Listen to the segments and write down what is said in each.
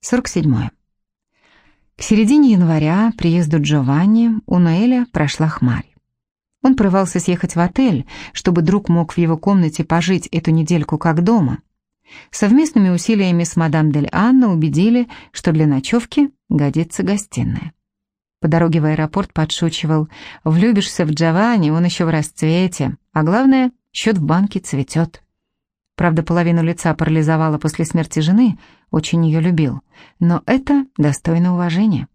47. К середине января приезду Джованни у Ноэля прошла хмарь. Он порывался съехать в отель, чтобы друг мог в его комнате пожить эту недельку как дома. Совместными усилиями с мадам Дель Анна убедили, что для ночевки годится гостиная. По дороге в аэропорт подшучивал «Влюбишься в Джованни, он еще в расцвете, а главное, счет в банке цветет». Правда, половину лица парализовала после смерти жены, очень ее любил. Но это достойно уважения.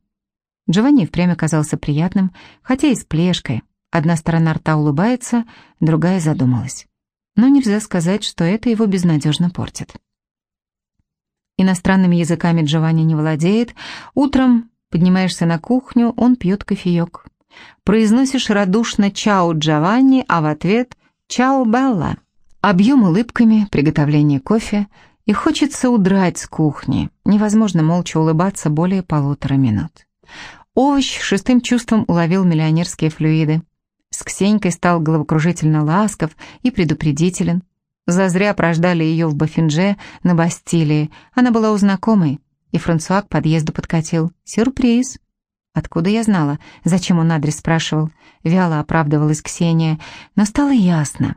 Джованни впрямь оказался приятным, хотя и с плешкой. Одна сторона рта улыбается, другая задумалась. Но нельзя сказать, что это его безнадежно портит. Иностранными языками Джованни не владеет. Утром поднимаешься на кухню, он пьет кофеек. Произносишь радушно «Чао, Джованни», а в ответ «Чао, Белла». Объем улыбками, приготовление кофе, и хочется удрать с кухни. Невозможно молча улыбаться более полутора минут. Овощ шестым чувством уловил миллионерские флюиды. С Ксенькой стал головокружительно ласков и предупредителен. Зазря прождали ее в Баффинже на Бастилии. Она была у знакомой, и Франсуа к подъезду подкатил. Сюрприз. Откуда я знала, зачем он адрес спрашивал? Вяло оправдывалась Ксения, но стало ясно.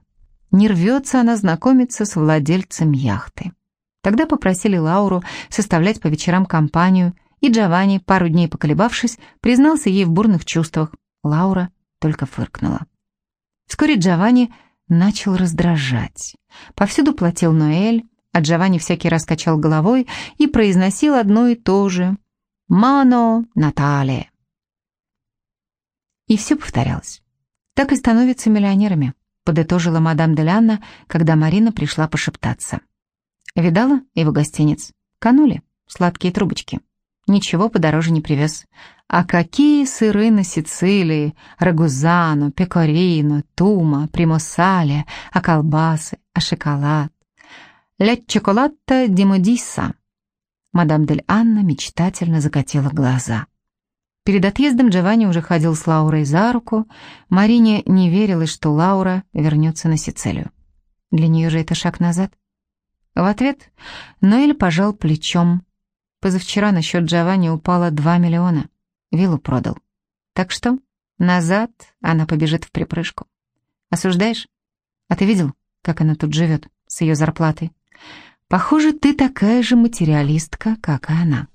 Не рвется она знакомиться с владельцем яхты. Тогда попросили Лауру составлять по вечерам компанию, и Джованни, пару дней поколебавшись, признался ей в бурных чувствах. Лаура только фыркнула. Вскоре Джованни начал раздражать. Повсюду платил Ноэль, а Джованни всякий раз качал головой и произносил одно и то же «Мано Натале». И все повторялось. Так и становятся миллионерами подытожила мадам Делянна, когда Марина пришла пошептаться. «Видала его гостиниц? Канули, сладкие трубочки. Ничего подороже не привез. А какие сыры на Сицилии! Рагузано, пекорино, тума, примосале, а колбасы, а шоколад. Ля чоколатта ди модисса!» Мадам Дель Анна мечтательно закатила глаза. Перед отъездом Джованни уже ходил с Лаурой за руку. Марине не верилось, что Лаура вернется на Сицилию. Для нее же это шаг назад. В ответ Ноэль пожал плечом. Позавчера на счет Джованни упало 2 миллиона. Виллу продал. Так что назад она побежит в припрыжку. Осуждаешь? А ты видел, как она тут живет с ее зарплатой? Похоже, ты такая же материалистка, как и она.